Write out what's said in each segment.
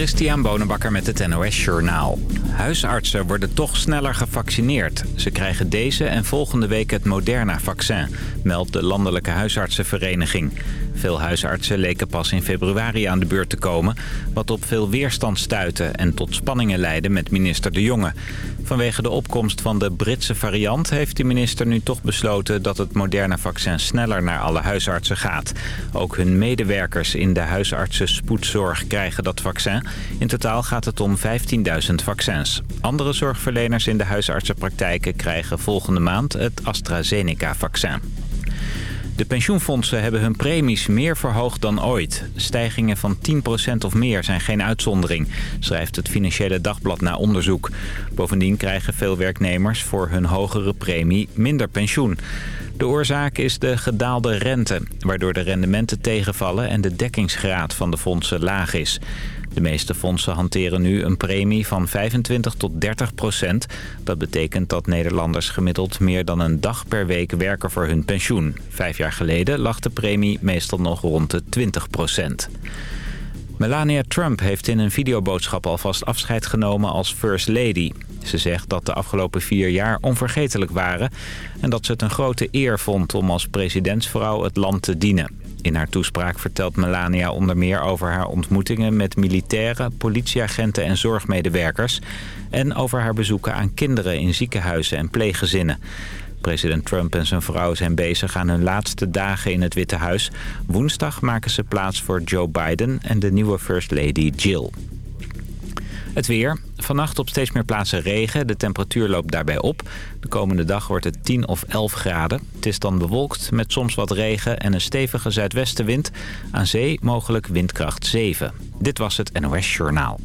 Christian Bonenbakker met het NOS Journaal. Huisartsen worden toch sneller gevaccineerd. Ze krijgen deze en volgende week het Moderna-vaccin, meldt de Landelijke Huisartsenvereniging. Veel huisartsen leken pas in februari aan de beurt te komen... wat op veel weerstand stuitte en tot spanningen leidde met minister De Jonge. Vanwege de opkomst van de Britse variant heeft de minister nu toch besloten... dat het Moderna-vaccin sneller naar alle huisartsen gaat. Ook hun medewerkers in de huisartsen spoedzorg krijgen dat vaccin. In totaal gaat het om 15.000 vaccins. Andere zorgverleners in de huisartsenpraktijken krijgen volgende maand het AstraZeneca-vaccin. De pensioenfondsen hebben hun premies meer verhoogd dan ooit. Stijgingen van 10% of meer zijn geen uitzondering, schrijft het Financiële Dagblad na onderzoek. Bovendien krijgen veel werknemers voor hun hogere premie minder pensioen. De oorzaak is de gedaalde rente, waardoor de rendementen tegenvallen en de dekkingsgraad van de fondsen laag is. De meeste fondsen hanteren nu een premie van 25 tot 30 procent. Dat betekent dat Nederlanders gemiddeld meer dan een dag per week werken voor hun pensioen. Vijf jaar geleden lag de premie meestal nog rond de 20 procent. Melania Trump heeft in een videoboodschap alvast afscheid genomen als First Lady. Ze zegt dat de afgelopen vier jaar onvergetelijk waren... en dat ze het een grote eer vond om als presidentsvrouw het land te dienen. In haar toespraak vertelt Melania onder meer over haar ontmoetingen met militairen, politieagenten en zorgmedewerkers. En over haar bezoeken aan kinderen in ziekenhuizen en pleeggezinnen. President Trump en zijn vrouw zijn bezig aan hun laatste dagen in het Witte Huis. Woensdag maken ze plaats voor Joe Biden en de nieuwe First Lady Jill. Het weer. Vannacht op steeds meer plaatsen regen. De temperatuur loopt daarbij op. De komende dag wordt het 10 of 11 graden. Het is dan bewolkt met soms wat regen en een stevige zuidwestenwind. Aan zee mogelijk windkracht 7. Dit was het NOS Journaal.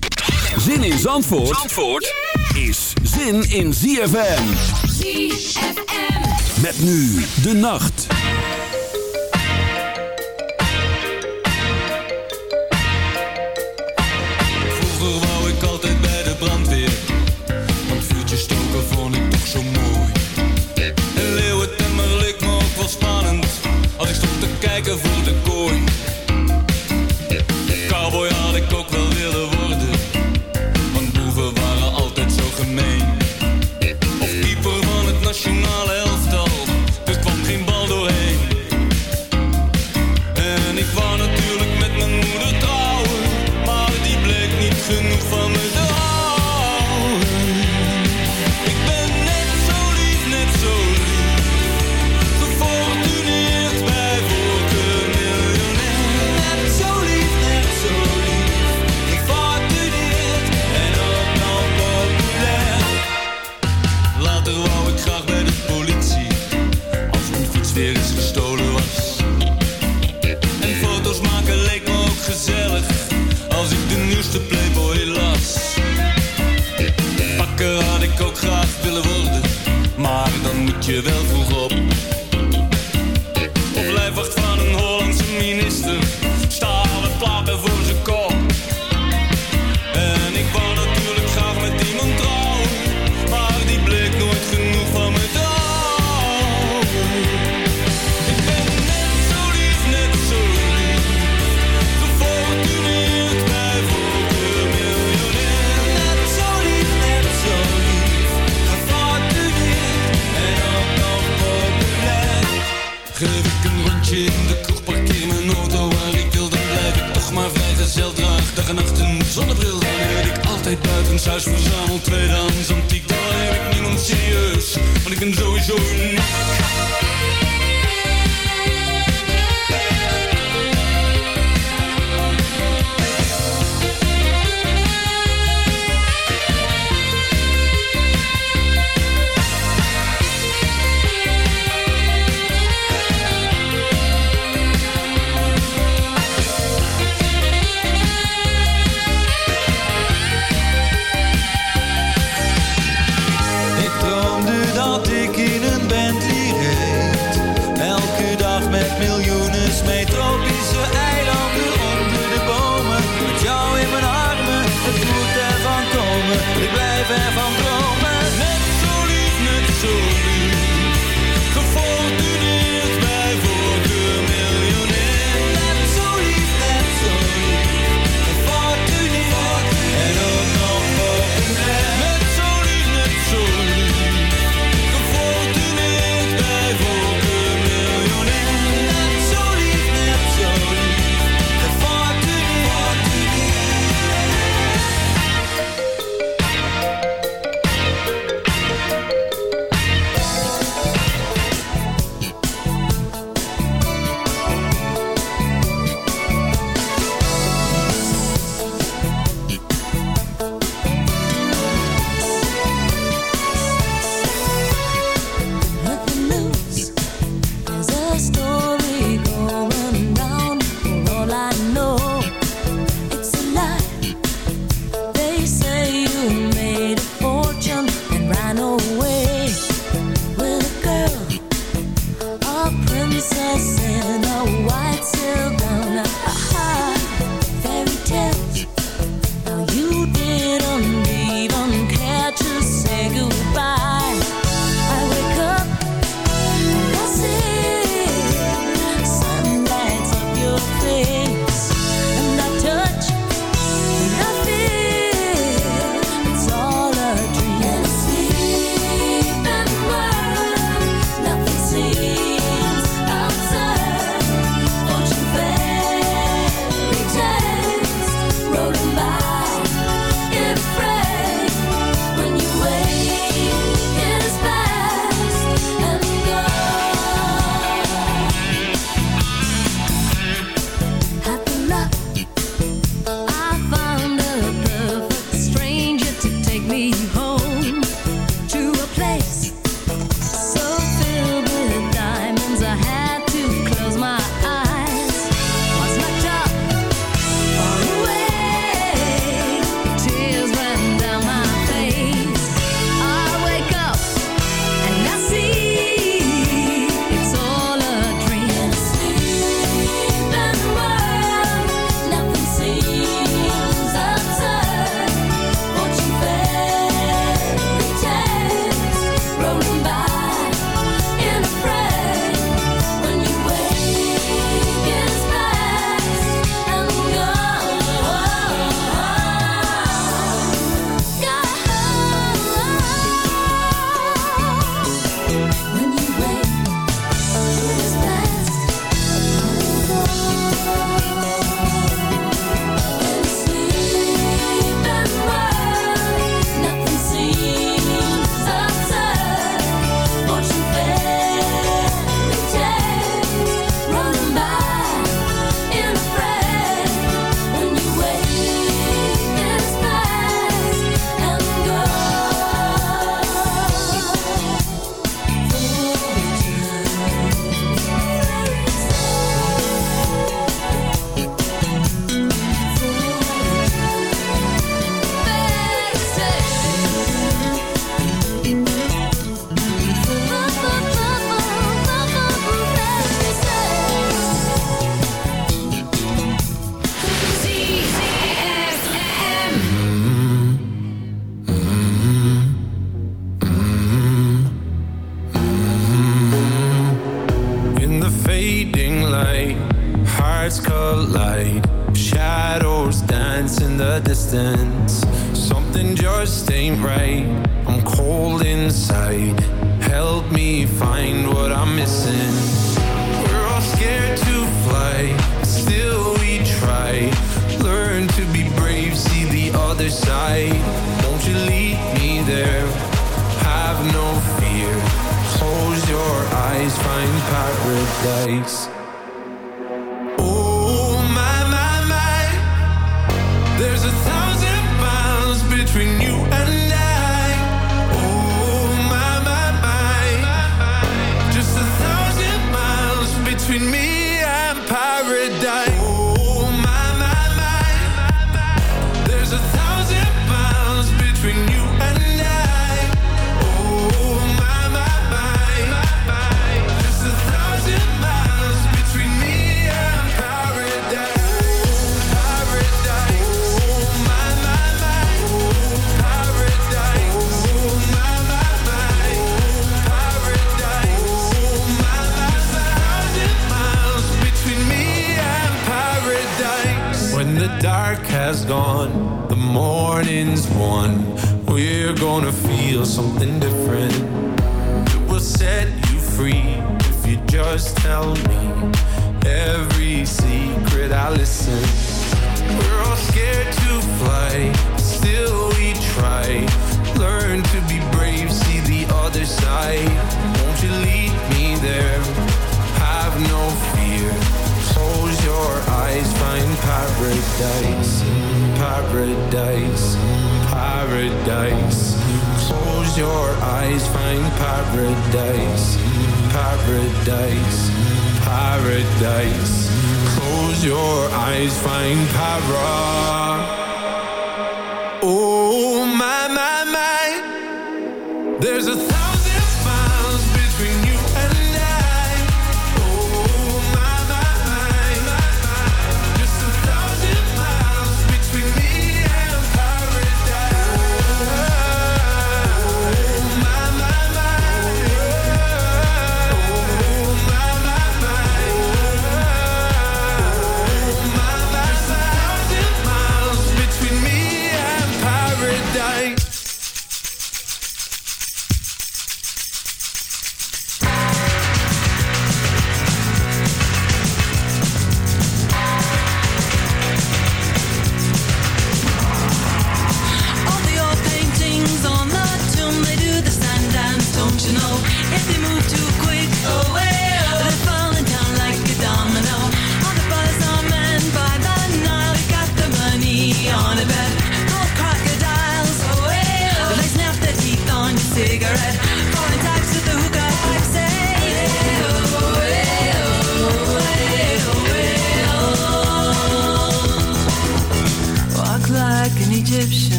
Zin in Zandvoort, Zandvoort is zin in ZFM. ZFM. Met nu de nacht. of Chás, feijão, treira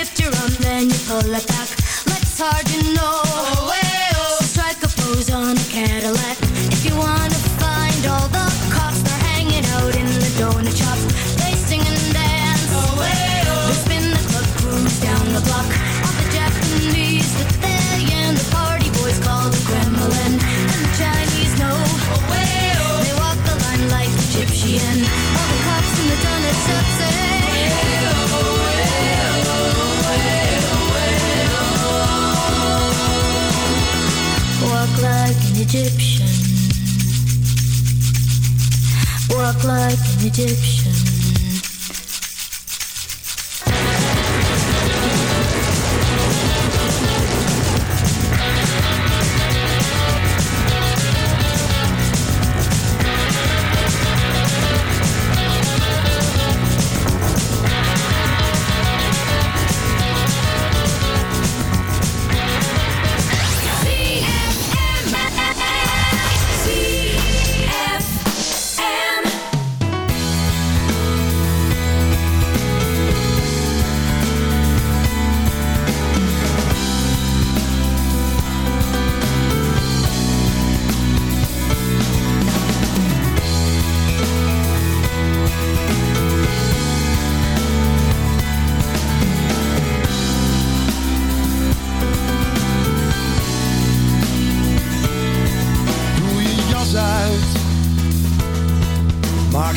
shift, you're on, then you pull it back. Life's hard, you know. тепщ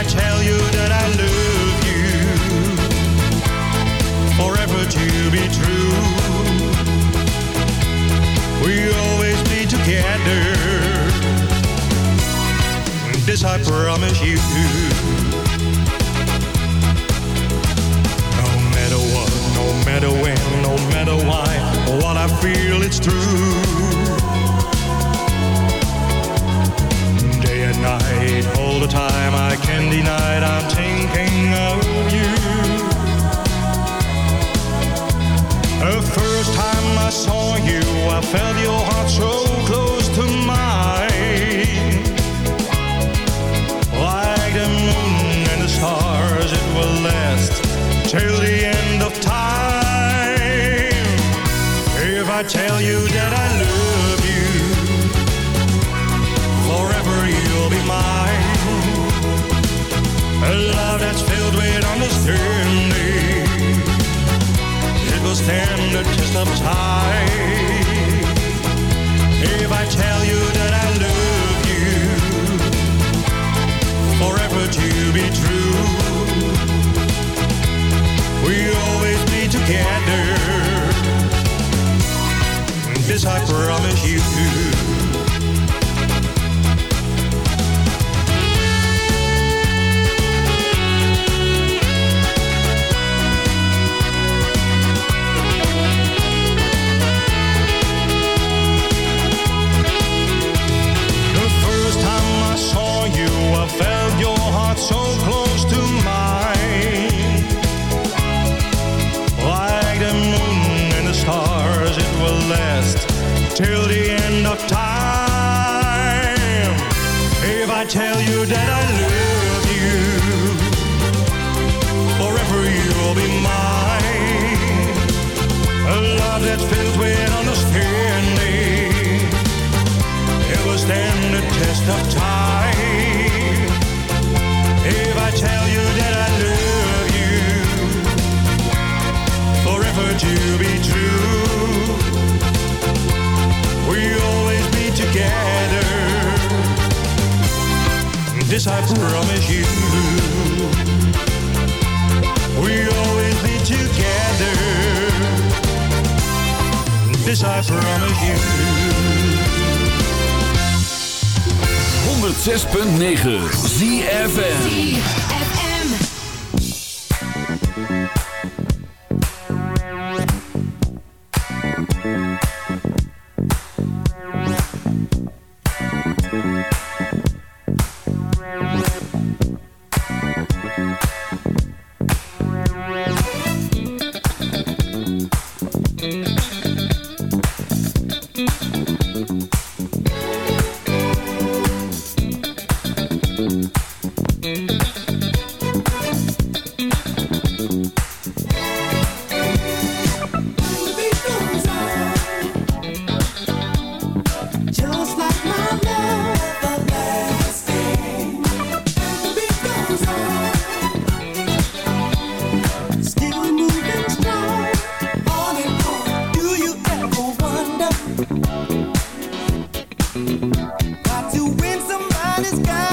I tell you that I love you. Forever to be true. We'll always be together. This I promise you. No matter what, no matter when, no matter why What I feel it's true. night all the time. I can't deny it. I'm thinking of you. The first time I saw you, I felt your heart so close to mine. Like the moon and the stars, it will last till the end of time. If I tell you that I stand a test of. If I tell you that I love you, forever to be true, we'll always be together. This I promise you. till the end of time. If I tell you that I love you, forever you will be mine. A love that's filled with understanding, it will stand the test of time. this I promise you. We'll always be together. This I promise you. 106.9 ZFN this girl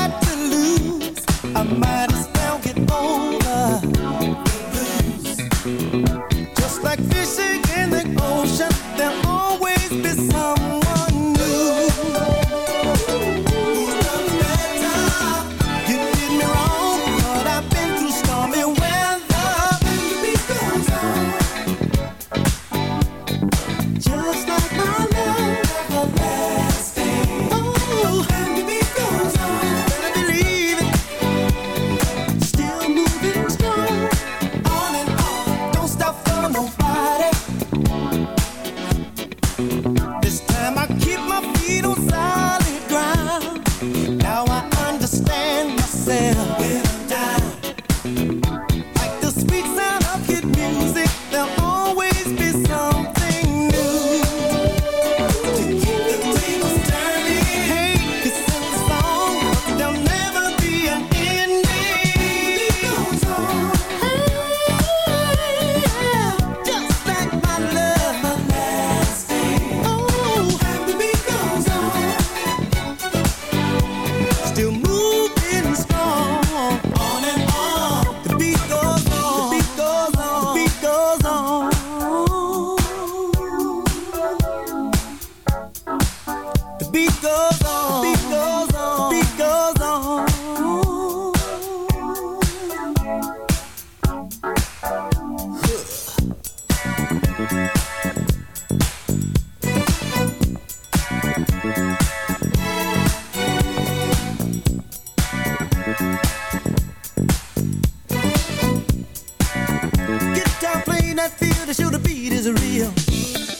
the beat is real.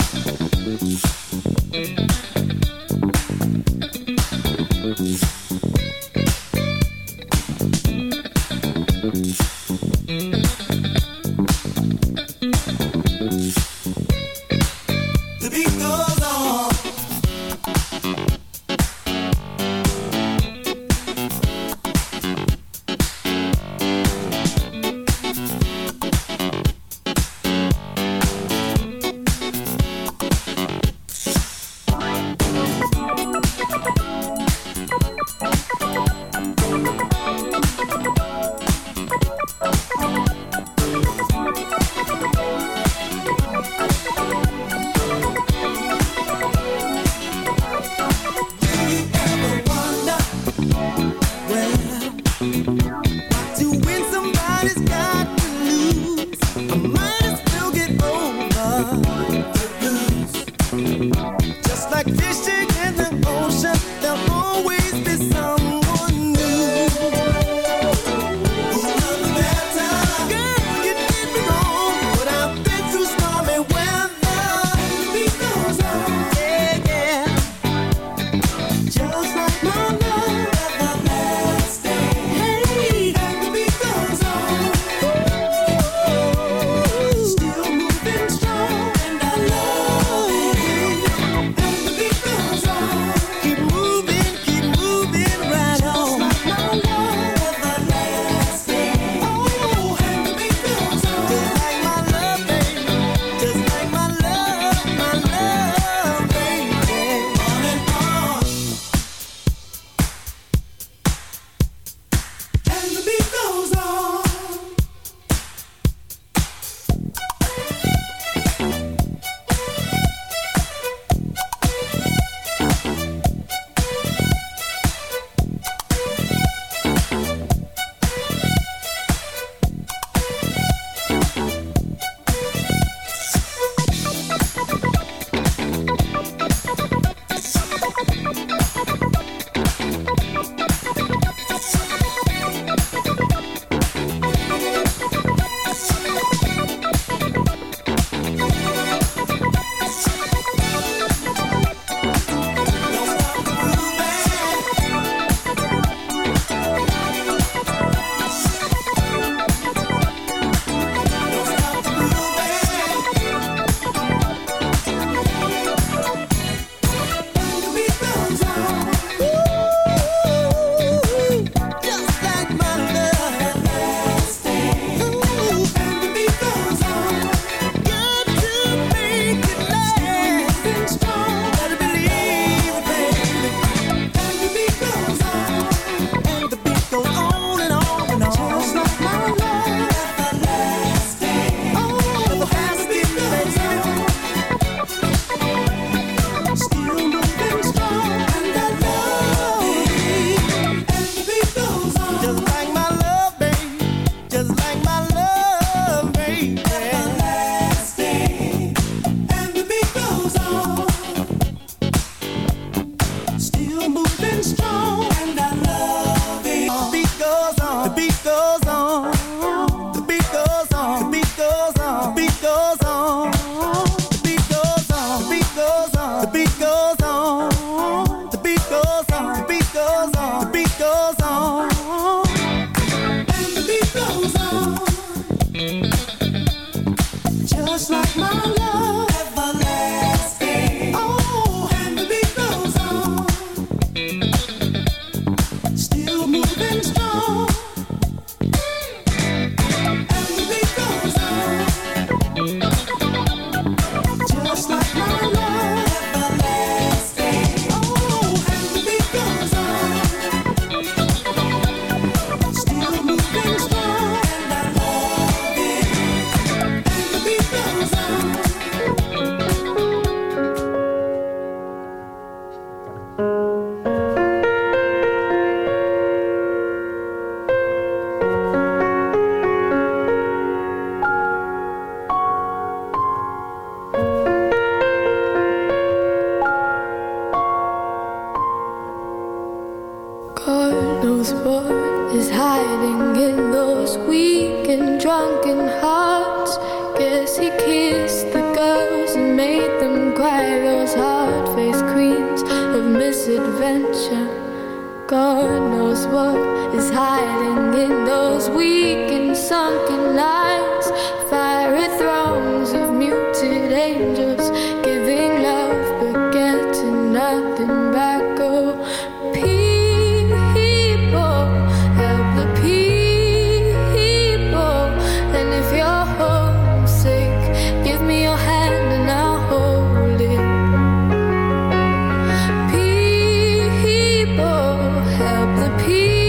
here.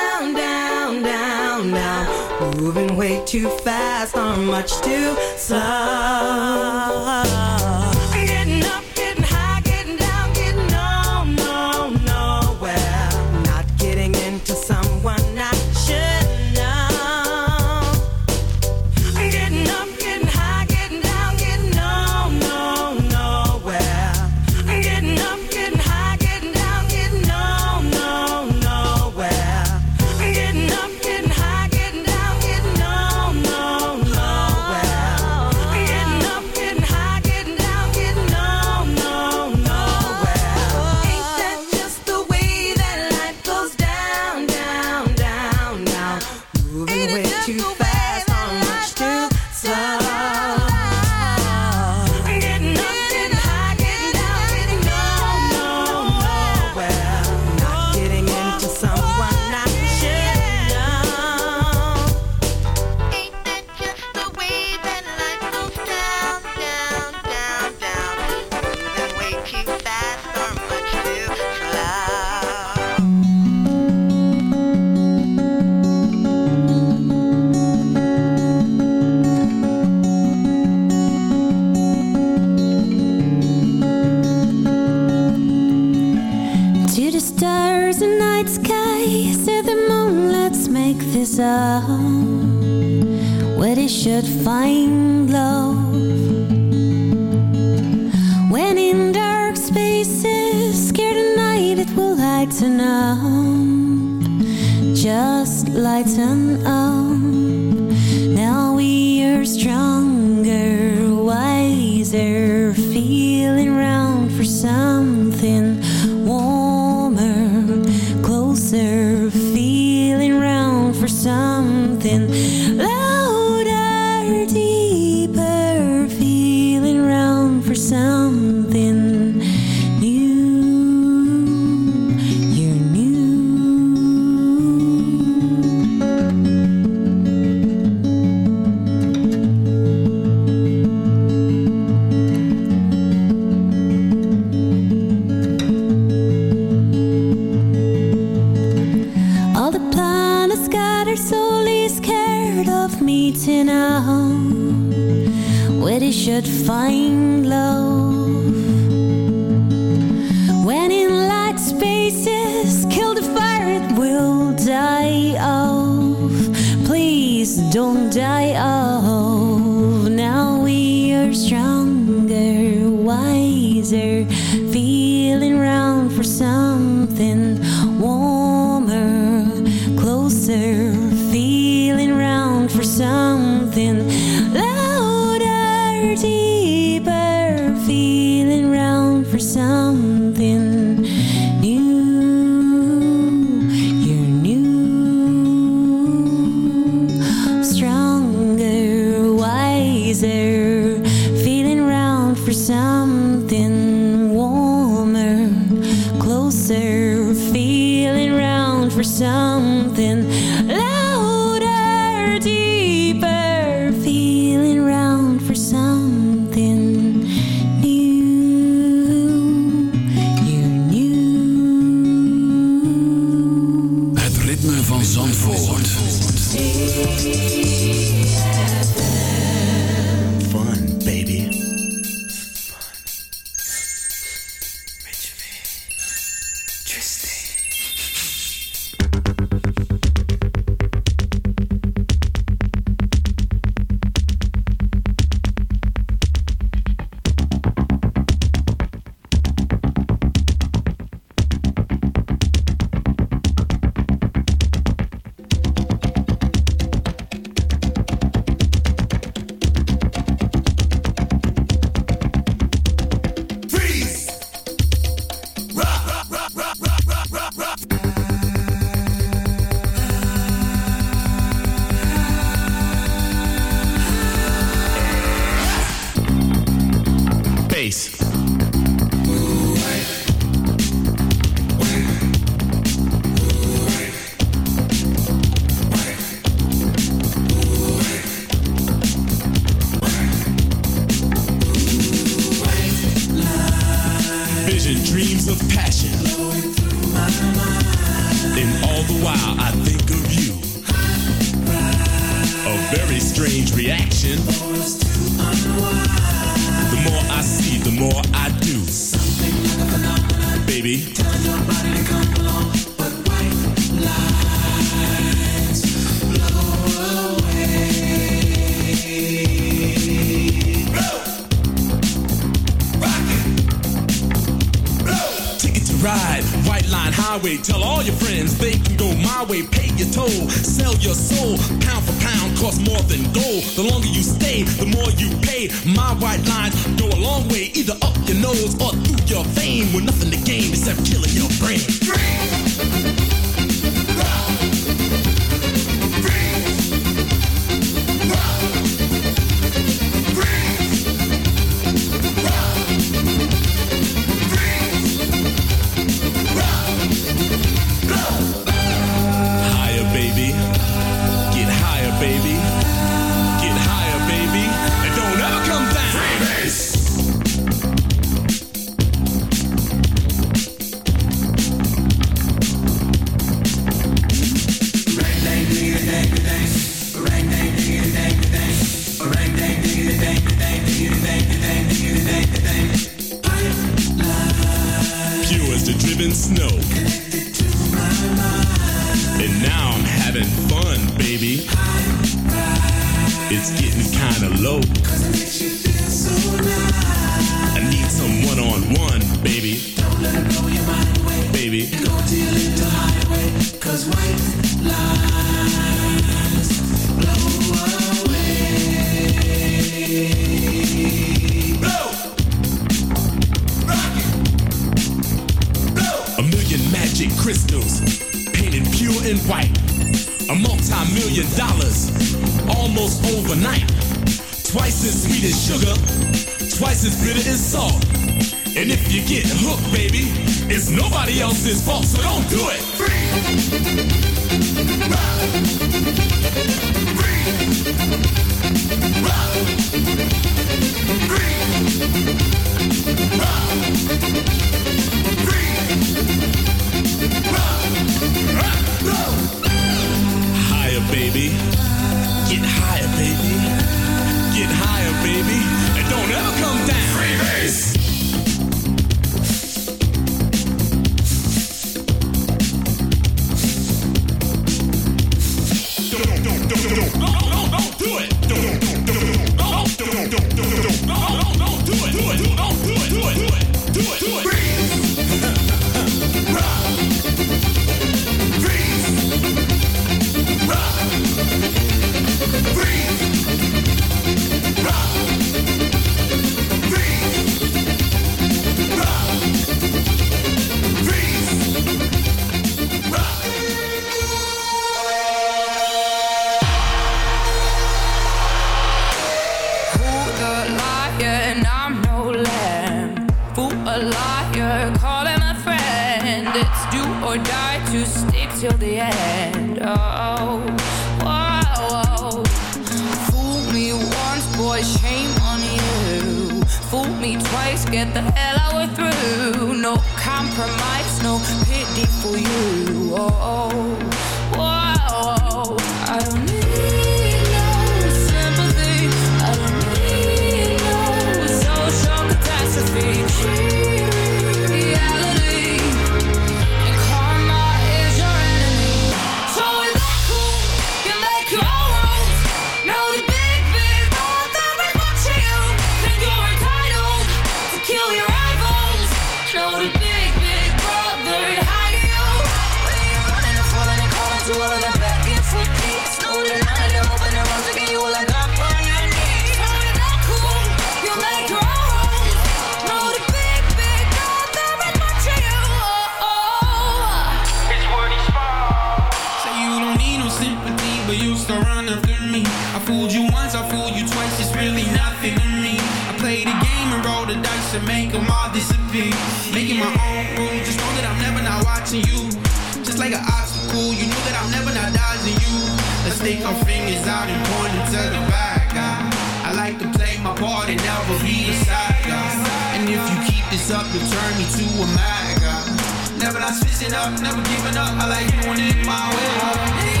I stick my fingers out and point them to the bad guy. I like to play my part and never be the side guy. And if you keep this up, you'll turn me to a mad guy. Never not switching up, never giving up. I like doing it my way.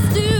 just do